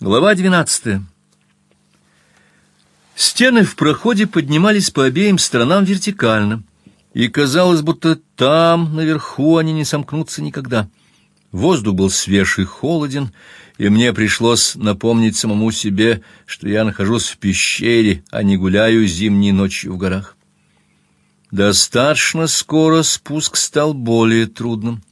Глава двенадцатая. Стены в проходе поднимались по обеим сторонам вертикально, и казалось, будто там, наверху, они не сомкнутся никогда. Воздух был свеж и холоден, и мне пришлось напомнить самому себе, что я нахожусь в пещере, а не гуляю зимней ночью в горах. Достаточно скоро спуск стал более трудным.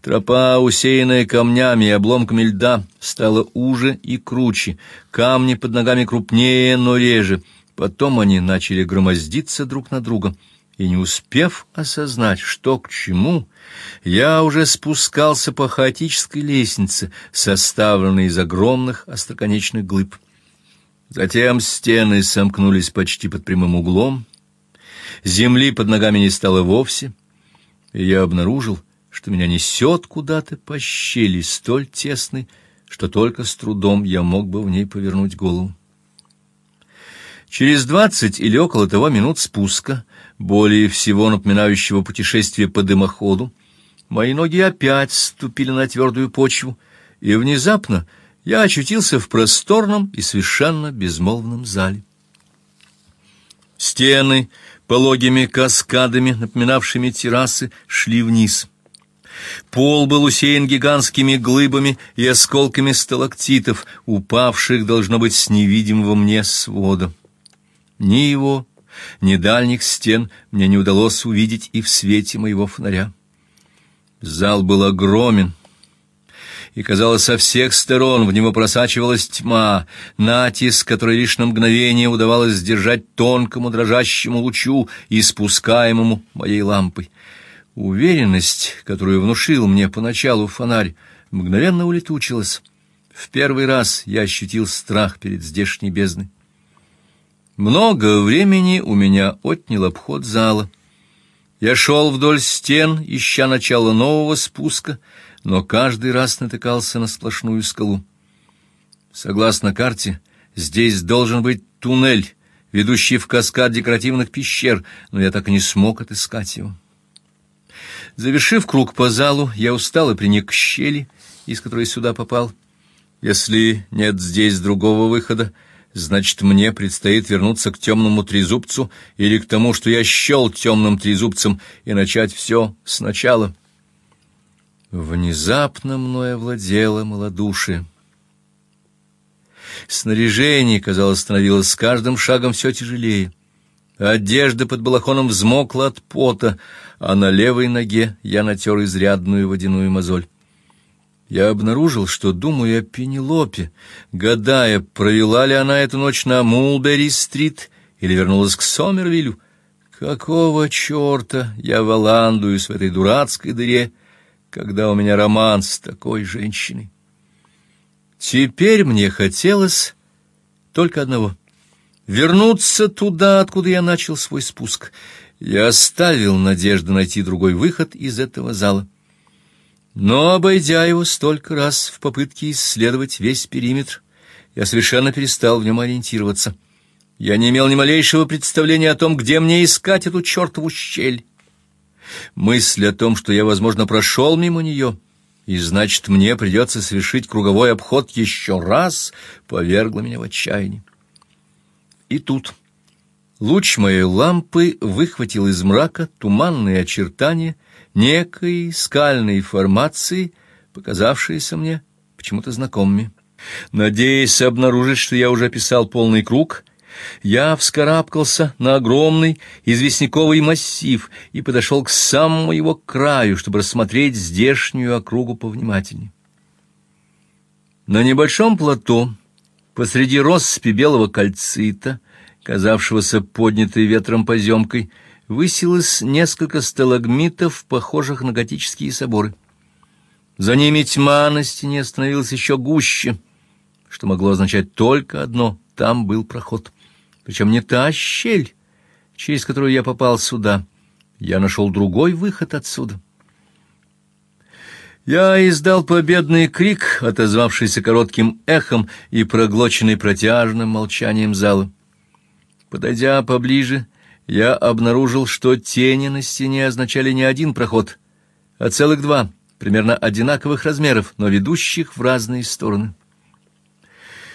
Тропа, усеянная камнями и обломками льда, стала уже и круче, камни под ногами крупнее, но реже. Потом они начали громоздиться друг на друга, и не успев осознать, что к чему, я уже спускался по хаотической лестнице, составленной из огромных остроконечных глыб. Затем стены сомкнулись почти под прямым углом, земли под ногами не стало вовсе, и я обнаружил, что меня несет куда-то по щели столь тесной, что только с трудом я мог бы в ней повернуть голову. Через двадцать или около того минут спуска, более всего напоминающего путешествие по дымоходу, мои ноги опять ступили на твердую почву, и внезапно я очутился в просторном и совершенно безмолвном зале. Стены пологими каскадами, напоминавшими террасы, шли вниз. Пол был усеян гигантскими глыбами и осколками сталактитов, упавших, должно быть, с невидимого мне свода. Ни его, ни дальних стен мне не удалось увидеть и в свете моего фонаря. Зал был огромен, и, казалось, со всех сторон в него просачивалась тьма, натиск, который лишь на мгновение удавалось сдержать тонкому дрожащему лучу, испускаемому моей лампой. Уверенность, которую внушил мне поначалу фонарь, мгновенно улетучилась. В первый раз я ощутил страх перед здешней бездной. Много времени у меня отнял обход зала. Я шел вдоль стен, ища начала нового спуска, но каждый раз натыкался на сплошную скалу. Согласно карте, здесь должен быть туннель, ведущий в каскад декоративных пещер, но я так и не смог отыскать его. Завершив круг по залу, я устал и приник к щели, из которой сюда попал. Если нет здесь другого выхода, значит, мне предстоит вернуться к темному трезубцу или к тому, что я счел темным трезубцем, и начать все сначала. Внезапно мною овладело малодушие. Снаряжение, казалось, становилось с каждым шагом все тяжелее. Одежда под балахоном взмокла от пота, а на левой ноге я натер изрядную водяную мозоль. Я обнаружил, что думаю о Пенелопе, гадая, провела ли она эту ночь на Мулбери-стрит или вернулась к Сомервиллю. Какого черта я валандуюсь в этой дурацкой дыре, когда у меня роман с такой женщиной? Теперь мне хотелось только одного — вернуться туда, откуда я начал свой спуск — я оставил надежду найти другой выход из этого зала. Но, обойдя его столько раз в попытке исследовать весь периметр, я совершенно перестал в нем ориентироваться. Я не имел ни малейшего представления о том, где мне искать эту чертову щель. Мысль о том, что я, возможно, прошел мимо нее, и значит, мне придется совершить круговой обход еще раз, повергла меня в отчаяние. И тут... Луч моей лампы выхватил из мрака туманные очертания некой скальной формации, показавшиеся мне почему-то знакомыми. Надеясь обнаружить, что я уже писал полный круг, я вскарабкался на огромный известняковый массив и подошел к самому его краю, чтобы рассмотреть здешнюю округу повнимательнее. На небольшом плато, посреди россыпи белого кальцита, казавшегося поднятой ветром поземкой, высилось несколько сталагмитов, похожих на готические соборы. За ними тьма на стене становилась еще гуще, что могло означать только одно — там был проход. Причем не та щель, через которую я попал сюда. Я нашел другой выход отсюда. Я издал победный крик, отозвавшийся коротким эхом и проглоченный протяжным молчанием зала. Подойдя поближе, я обнаружил, что тени на стене означали не один проход, а целых два, примерно одинаковых размеров, но ведущих в разные стороны.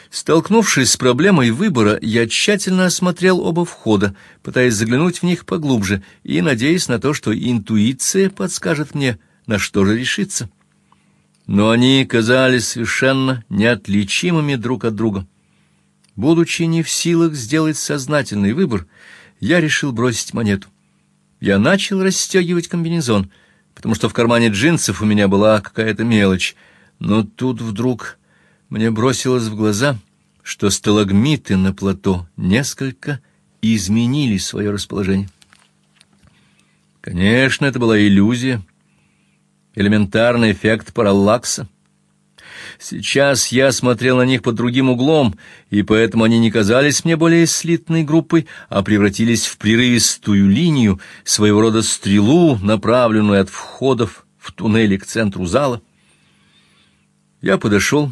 Столкнувшись с проблемой выбора, я тщательно осмотрел оба входа, пытаясь заглянуть в них поглубже и надеясь на то, что интуиция подскажет мне, на что же решиться. Но они казались совершенно неотличимыми друг от друга. Будучи не в силах сделать сознательный выбор, я решил бросить монету. Я начал расстегивать комбинезон, потому что в кармане джинсов у меня была какая-то мелочь, но тут вдруг мне бросилось в глаза, что сталагмиты на плато несколько изменили свое расположение. Конечно, это была иллюзия, элементарный эффект параллакса. Сейчас я смотрел на них под другим углом, и поэтому они не казались мне более слитной группой, а превратились в прерывистую линию, своего рода стрелу, направленную от входов в туннели к центру зала. Я подошел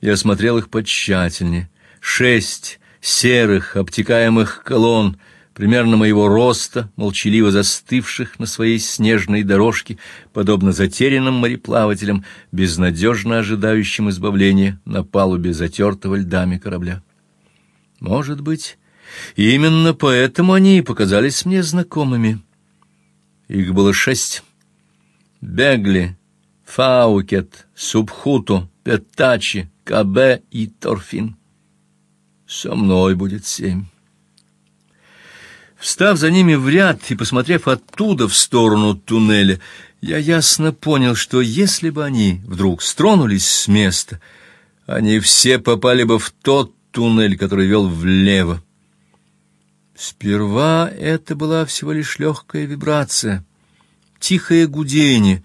я осмотрел их потщательнее. Шесть серых обтекаемых колонн, примерно моего роста, молчаливо застывших на своей снежной дорожке, подобно затерянным мореплавателям, безнадежно ожидающим избавления на палубе затертого льдами корабля. Может быть, именно поэтому они и показались мне знакомыми. Их было шесть. Бегли, Фаукет, Субхуту, Петачи, КБ и Торфин. Со мной будет семь. Встав за ними в ряд и посмотрев оттуда в сторону туннеля, я ясно понял, что если бы они вдруг стронулись с места, они все попали бы в тот туннель, который вел влево. Сперва это была всего лишь легкая вибрация, тихое гудение,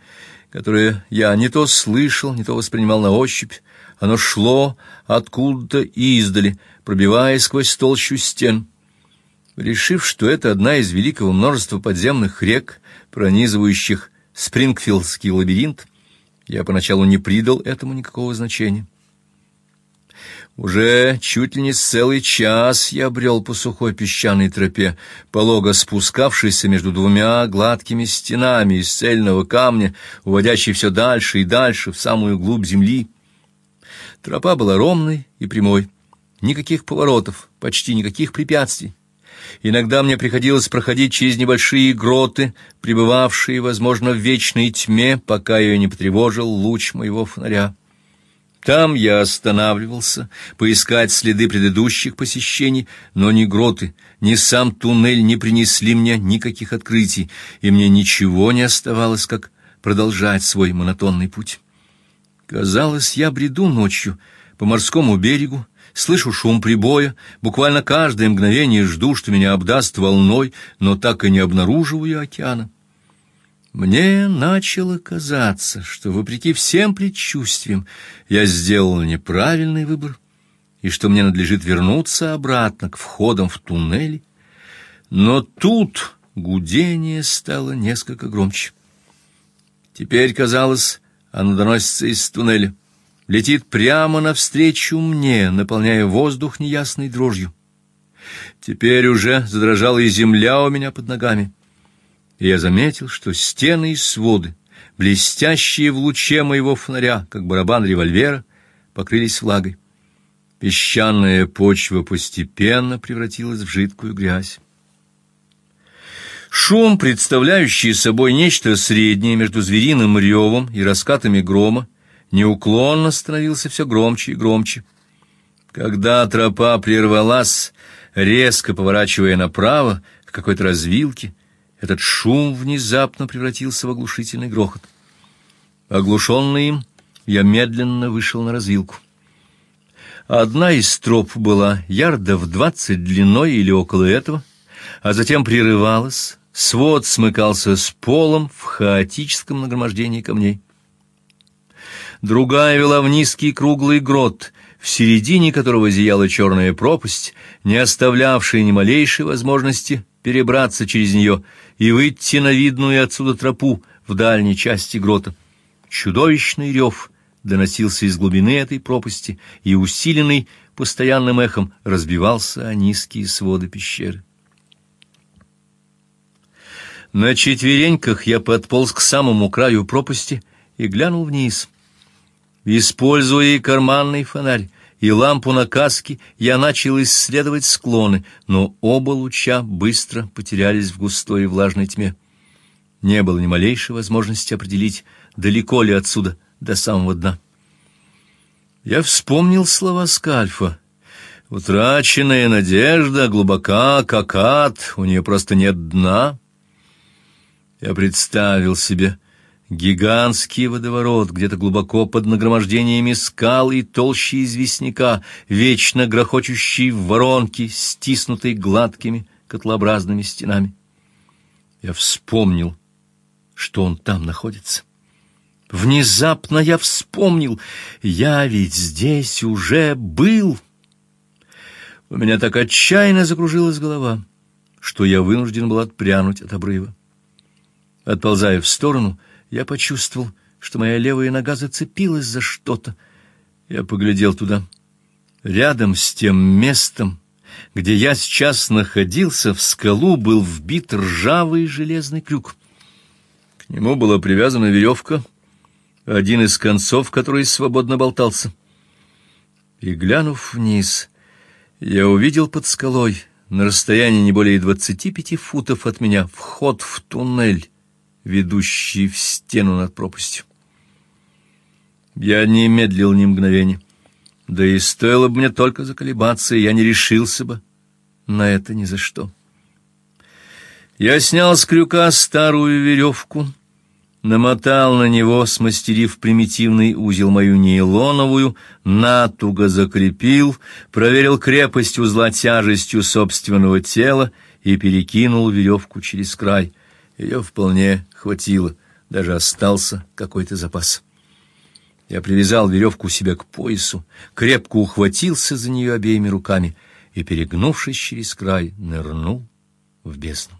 которое я не то слышал, не то воспринимал на ощупь, оно шло откуда-то издали, пробиваясь сквозь толщу стен. Решив, что это одна из великого множества подземных рек, пронизывающих Спрингфилдский лабиринт, я поначалу не придал этому никакого значения. Уже чуть ли не целый час я брел по сухой песчаной тропе, полого спускавшейся между двумя гладкими стенами из цельного камня, уводящей все дальше и дальше в самую глубь земли. Тропа была ровной и прямой, никаких поворотов, почти никаких препятствий. Иногда мне приходилось проходить через небольшие гроты, пребывавшие, возможно, в вечной тьме, пока ее не потревожил луч моего фонаря. Там я останавливался, поискать следы предыдущих посещений, но ни гроты, ни сам туннель не принесли мне никаких открытий, и мне ничего не оставалось, как продолжать свой монотонный путь. Казалось, я бреду ночью по морскому берегу, слышу шум прибоя, буквально каждое мгновение жду, что меня обдаст волной, но так и не обнаруживаю океана. Мне начало казаться, что вопреки всем предчувствиям я сделал неправильный выбор и что мне надлежит вернуться обратно к входам в туннели. Но тут гудение стало несколько громче. Теперь казалось, оно доносится из туннеля, летит прямо навстречу мне, наполняя воздух неясной дрожью. Теперь уже задрожала и земля у меня под ногами. И я заметил, что стены и своды, блестящие в луче моего фонаря, как барабан револьвера, покрылись влагой. Песчаная почва постепенно превратилась в жидкую грязь. Шум, представляющий собой нечто среднее между звериным ревом и раскатами грома, неуклонно становился все громче и громче. Когда тропа прервалась, резко поворачивая направо к какой-то развилке, этот шум внезапно превратился в оглушительный грохот. Оглушенный им, я медленно вышел на развилку. Одна из троп была ярдов двадцать длиной или около этого, а затем прерывалась, Свод смыкался с полом в хаотическом нагромождении камней. Другая вела в низкий круглый грот, в середине которого зияла черная пропасть, не оставлявшая ни малейшей возможности перебраться через нее и выйти на видную отсюда тропу в дальней части грота. Чудовищный рев доносился из глубины этой пропасти и, усиленный постоянным эхом, разбивался о низкие своды пещеры. На четвереньках я подполз к самому краю пропасти и глянул вниз. Используя и карманный фонарь, и лампу на каске, я начал исследовать склоны, но оба луча быстро потерялись в густой и влажной тьме. Не было ни малейшей возможности определить, далеко ли отсюда до самого дна. Я вспомнил слова Скальфа. Утраченная надежда глубока, как ад, у нее просто нет дна. Я представил себе гигантский водоворот где-то глубоко под нагромождениями скал и толщи известняка, вечно грохочущий в воронке, стиснутой гладкими котлообразными стенами. Я вспомнил, что он там находится. Внезапно я вспомнил, я ведь здесь уже был. У меня так отчаянно закружилась голова, что я вынужден был отпрянуть от обрыва. Отползая в сторону, я почувствовал, что моя левая нога зацепилась за что-то. Я поглядел туда. Рядом с тем местом, где я сейчас находился, в скалу был вбит ржавый железный крюк. К нему была привязана веревка, один из концов которой свободно болтался. И глянув вниз, я увидел под скалой, на расстоянии не более двадцати пяти футов от меня, вход в туннель ведущий в стену над пропастью. Я не медлил ни мгновения. Да и стоило бы мне только заколебаться, и я не решился бы на это ни за что. Я снял с крюка старую веревку, намотал на него, смастерив примитивный узел мою нейлоновую, натуго закрепил, проверил крепость узла тяжестью собственного тела и перекинул веревку через край — ее вполне хватило, даже остался какой-то запас. Я привязал веревку себе к поясу, крепко ухватился за нее обеими руками и, перегнувшись через край, нырнул в бездну.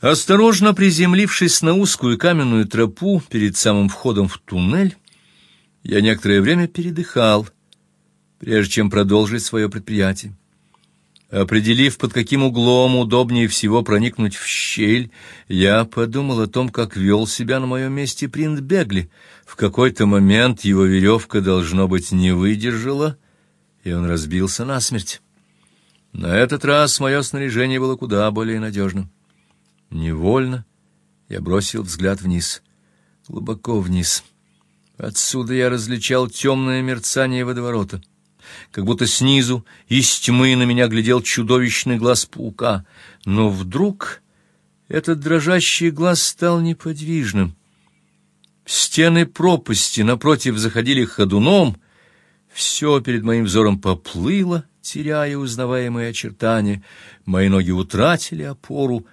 Осторожно приземлившись на узкую каменную тропу перед самым входом в туннель, я некоторое время передыхал, прежде чем продолжить свое предприятие. Определив, под каким углом удобнее всего проникнуть в щель, я подумал о том, как вел себя на моем месте принц Бегли. В какой-то момент его веревка, должно быть, не выдержала, и он разбился насмерть. На этот раз мое снаряжение было куда более надежным. Невольно я бросил взгляд вниз, глубоко вниз. Отсюда я различал темное мерцание водоворота — как будто снизу из тьмы на меня глядел чудовищный глаз паука, но вдруг этот дрожащий глаз стал неподвижным. Стены пропасти напротив заходили ходуном, все перед моим взором поплыло, теряя узнаваемые очертания, мои ноги утратили опору,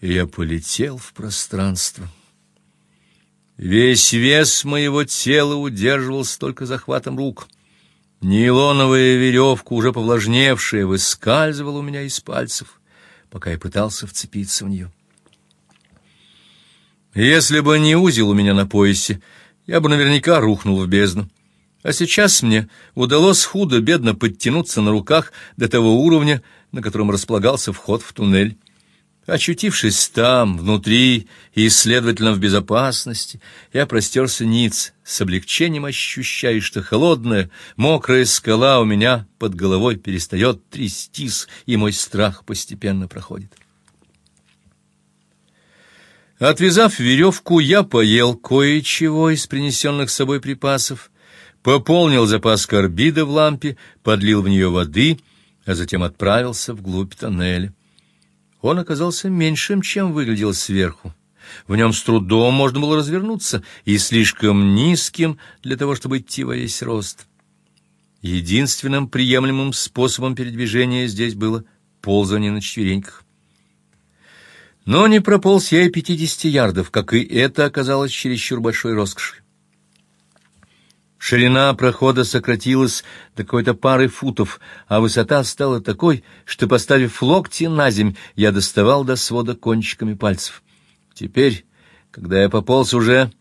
и я полетел в пространство. Весь вес моего тела удерживался только захватом рук — Нейлоновая веревка, уже повлажневшая, выскальзывала у меня из пальцев, пока я пытался вцепиться в нее. Если бы не узел у меня на поясе, я бы наверняка рухнул в бездну. А сейчас мне удалось худо-бедно подтянуться на руках до того уровня, на котором располагался вход в туннель. Очутившись там, внутри и, следовательно, в безопасности, я простерся ниц, с облегчением ощущая, что холодная, мокрая скала у меня под головой перестает трястись, и мой страх постепенно проходит. Отвязав веревку, я поел кое-чего из принесенных с собой припасов, пополнил запас карбида в лампе, подлил в нее воды, а затем отправился вглубь тоннеля. Он оказался меньшим, чем выглядел сверху. В нем с трудом можно было развернуться и слишком низким для того, чтобы идти во весь рост. Единственным приемлемым способом передвижения здесь было ползание на четвереньках. Но не прополз я и пятидесяти ярдов, как и это оказалось чересчур большой роскошью. Ширина прохода сократилась до какой-то пары футов, а высота стала такой, что, поставив локти на земь, я доставал до свода кончиками пальцев. Теперь, когда я пополз уже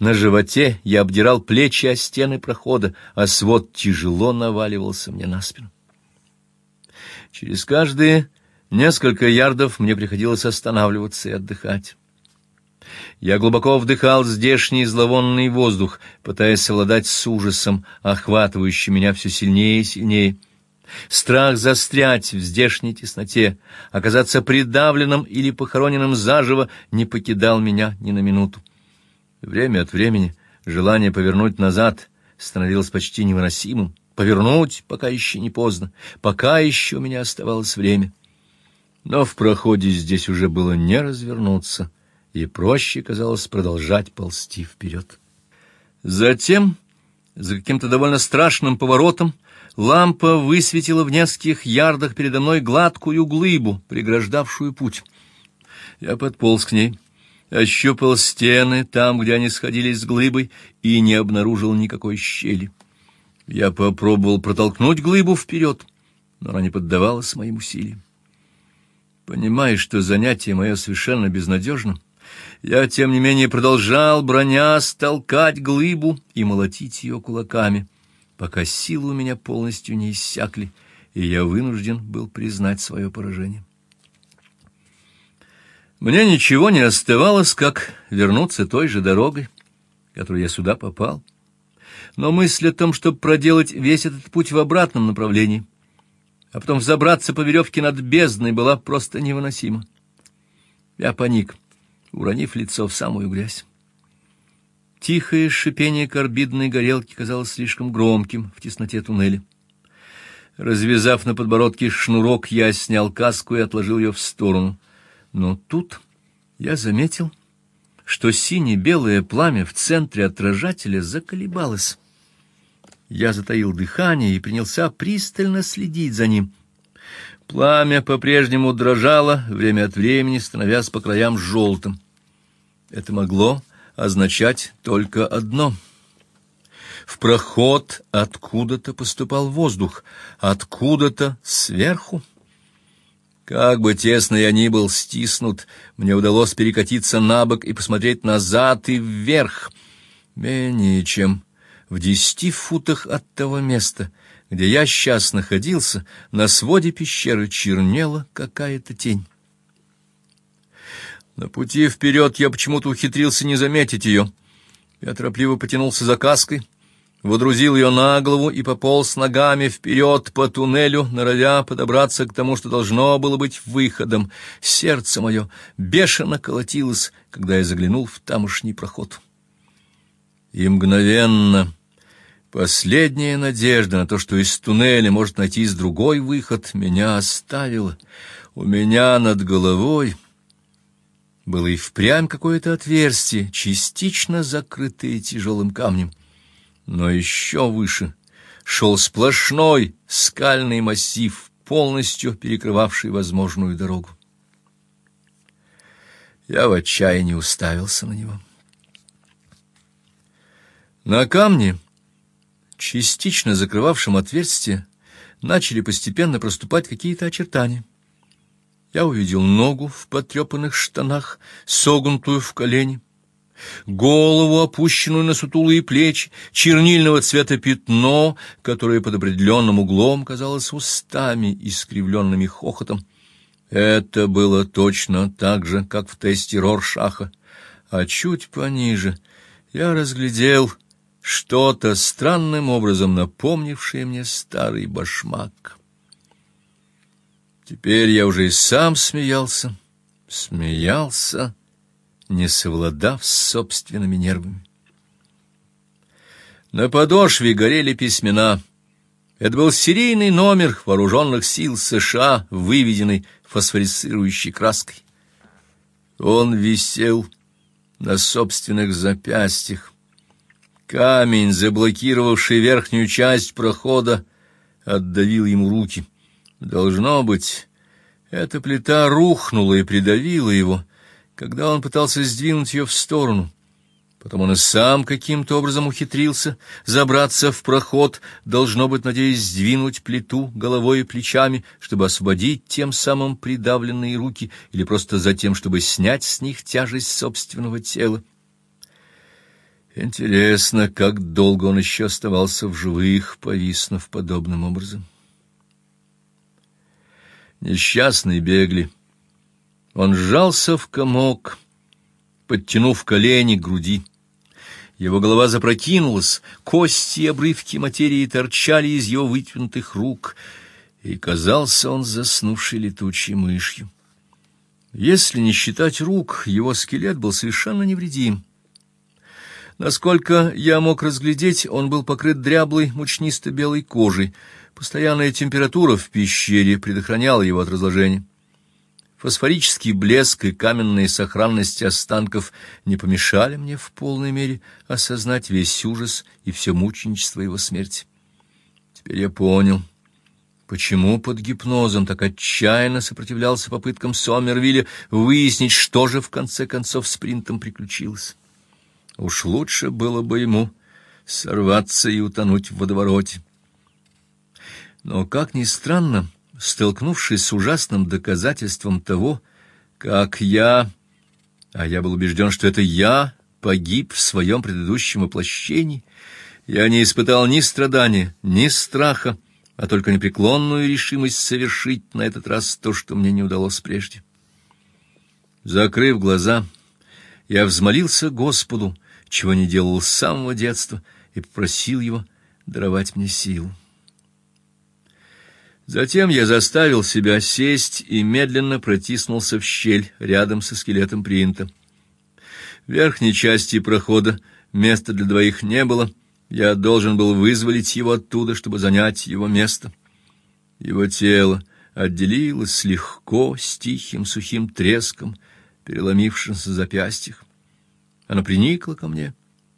на животе, я обдирал плечи о стены прохода, а свод тяжело наваливался мне на спину. Через каждые несколько ярдов мне приходилось останавливаться и отдыхать. Я глубоко вдыхал здешний зловонный воздух, пытаясь совладать с ужасом, охватывающим меня все сильнее и сильнее. Страх застрять в здешней тесноте, оказаться придавленным или похороненным заживо не покидал меня ни на минуту. Время от времени желание повернуть назад становилось почти невыносимым. Повернуть, пока еще не поздно, пока еще у меня оставалось время. Но в проходе здесь уже было не развернуться, и проще казалось продолжать ползти вперед. Затем, за каким-то довольно страшным поворотом, лампа высветила в нескольких ярдах передо мной гладкую глыбу, преграждавшую путь. Я подполз к ней, ощупал стены там, где они сходились с глыбой, и не обнаружил никакой щели. Я попробовал протолкнуть глыбу вперед, но она не поддавалась моим усилиям. Понимая, что занятие мое совершенно безнадежно, я тем не менее продолжал, броня, столкать глыбу и молотить ее кулаками, пока силы у меня полностью не иссякли, и я вынужден был признать свое поражение. Мне ничего не оставалось, как вернуться той же дорогой, которой я сюда попал. Но мысль о том, чтобы проделать весь этот путь в обратном направлении, а потом взобраться по веревке над бездной была просто невыносима. Я паник, уронив лицо в самую грязь. Тихое шипение карбидной горелки казалось слишком громким в тесноте туннеля. Развязав на подбородке шнурок, я снял каску и отложил ее в сторону. Но тут я заметил, что сине-белое пламя в центре отражателя заколебалось. Я затаил дыхание и принялся пристально следить за ним. Пламя по-прежнему дрожало, время от времени становясь по краям желтым. Это могло означать только одно. В проход откуда-то поступал воздух, откуда-то сверху. Как бы тесно я ни был стиснут, мне удалось перекатиться на бок и посмотреть назад и вверх. Менее чем в десяти футах от того места, где я сейчас находился, на своде пещеры чернела какая-то тень. На пути вперед я почему-то ухитрился не заметить ее. Я торопливо потянулся за каской, водрузил ее на голову и пополз ногами вперед по туннелю, норовя подобраться к тому, что должно было быть выходом. Сердце мое бешено колотилось, когда я заглянул в тамошний проход. И мгновенно Последняя надежда на то, что из туннеля может найтись другой выход, меня оставила. У меня над головой было и впрямь какое-то отверстие, частично закрытое тяжелым камнем. Но еще выше шел сплошной скальный массив, полностью перекрывавший возможную дорогу. Я в отчаянии уставился на него. На камне частично закрывавшем отверстие, начали постепенно проступать какие-то очертания. Я увидел ногу в потрепанных штанах, согнутую в колени, голову, опущенную на сутулые плечи, чернильного цвета пятно, которое под определенным углом казалось устами, искривленными хохотом. Это было точно так же, как в тесте Роршаха, а чуть пониже я разглядел что-то странным образом напомнившее мне старый башмак. Теперь я уже и сам смеялся, смеялся, не совладав с собственными нервами. На подошве горели письмена. Это был серийный номер вооруженных сил США, выведенный фосфорицирующей краской. Он висел на собственных запястьях, Камень, заблокировавший верхнюю часть прохода, отдавил ему руки. Должно быть, эта плита рухнула и придавила его, когда он пытался сдвинуть ее в сторону. Потом он и сам каким-то образом ухитрился забраться в проход, должно быть, надеясь сдвинуть плиту головой и плечами, чтобы освободить тем самым придавленные руки или просто за тем, чтобы снять с них тяжесть собственного тела. Интересно, как долго он еще оставался в живых, повиснув подобным образом. Несчастный бегли. Он сжался в комок, подтянув колени к груди. Его голова запрокинулась, кости и обрывки материи торчали из его вытянутых рук, и казался он заснувшей летучей мышью. Если не считать рук, его скелет был совершенно невредим. Насколько я мог разглядеть, он был покрыт дряблой, мучнисто-белой кожей. Постоянная температура в пещере предохраняла его от разложения. Фосфорический блеск и каменная сохранность останков не помешали мне в полной мере осознать весь ужас и все мученичество его смерти. Теперь я понял, почему под гипнозом так отчаянно сопротивлялся попыткам Сомервилля выяснить, что же в конце концов с принтом приключилось. Уж лучше было бы ему сорваться и утонуть в водовороте. Но как ни странно, столкнувшись с ужасным доказательством того, как я, а я был убежден, что это я погиб в своем предыдущем воплощении, я не испытал ни страдания, ни страха, а только непреклонную решимость совершить на этот раз то, что мне не удалось прежде. Закрыв глаза, я взмолился Господу, чего не делал с самого детства, и попросил его даровать мне силу. Затем я заставил себя сесть и медленно протиснулся в щель рядом со скелетом принта. В верхней части прохода места для двоих не было. Я должен был вызволить его оттуда, чтобы занять его место. Его тело отделилось легко, с тихим сухим треском, переломившимся в запястьях. Оно приникло ко мне,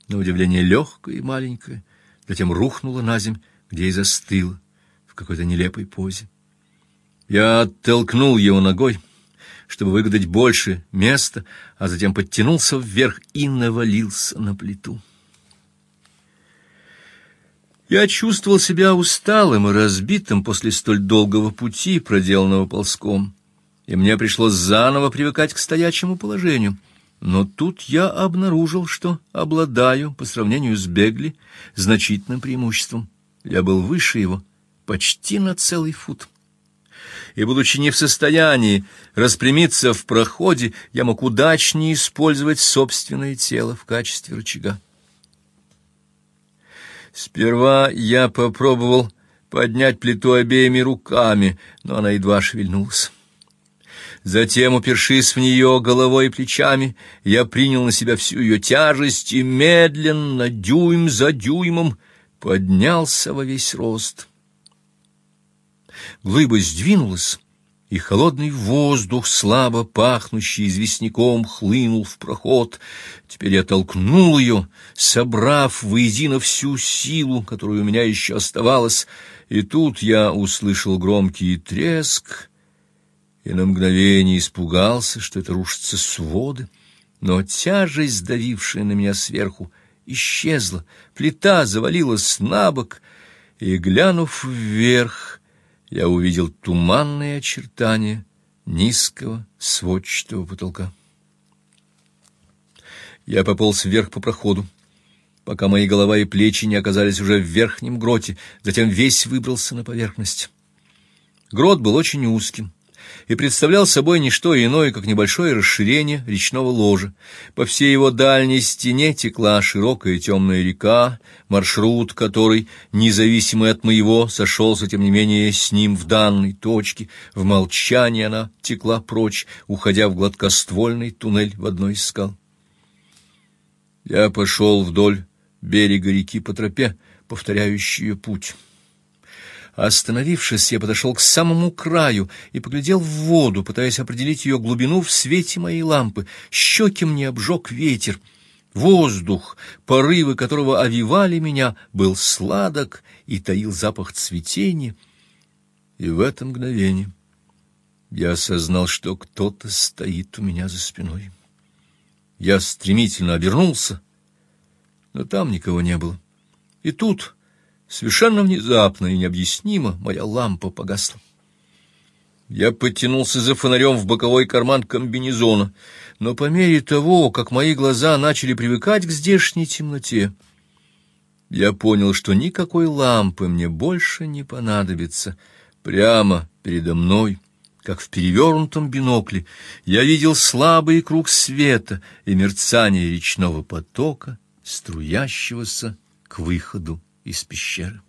на удивление легкое и маленькое, затем рухнуло на земь, где и застыло в какой-то нелепой позе. Я оттолкнул его ногой, чтобы выгадать больше места, а затем подтянулся вверх и навалился на плиту. Я чувствовал себя усталым и разбитым после столь долгого пути, проделанного ползком, и мне пришлось заново привыкать к стоячему положению. Но тут я обнаружил, что обладаю по сравнению с Бегли значительным преимуществом. Я был выше его почти на целый фут. И будучи не в состоянии распрямиться в проходе, я мог удачнее использовать собственное тело в качестве рычага. Сперва я попробовал поднять плиту обеими руками, но она едва шевельнулась. Затем, упершись в нее головой и плечами, я принял на себя всю ее тяжесть и медленно, дюйм за дюймом, поднялся во весь рост. Глыба сдвинулась, и холодный воздух, слабо пахнущий известняком, хлынул в проход. Теперь я толкнул ее, собрав воедино всю силу, которую у меня еще оставалась, и тут я услышал громкий треск, и на мгновение испугался, что это рушатся своды, но тяжесть, сдавившая на меня сверху, исчезла, плита завалилась на бок, и, глянув вверх, я увидел туманные очертания низкого сводчатого потолка. Я пополз вверх по проходу, пока мои голова и плечи не оказались уже в верхнем гроте, затем весь выбрался на поверхность. Грот был очень узким, и представлял собой не что иное, как небольшое расширение речного ложа. По всей его дальней стене текла широкая темная река, маршрут которой, независимый от моего, сошелся, тем не менее, с ним в данной точке. В молчании она текла прочь, уходя в гладкоствольный туннель в одной из скал. Я пошел вдоль берега реки по тропе, повторяющей путь. Остановившись, я подошел к самому краю и поглядел в воду, пытаясь определить ее глубину в свете моей лампы. Щеки мне обжег ветер. Воздух, порывы которого овивали меня, был сладок и таил запах цветения. И в это мгновение я осознал, что кто-то стоит у меня за спиной. Я стремительно обернулся, но там никого не было. И тут Совершенно внезапно и необъяснимо моя лампа погасла. Я подтянулся за фонарем в боковой карман комбинезона, но по мере того, как мои глаза начали привыкать к здешней темноте, я понял, что никакой лампы мне больше не понадобится. Прямо передо мной, как в перевернутом бинокле, я видел слабый круг света и мерцание речного потока, струящегося к выходу из пещеры.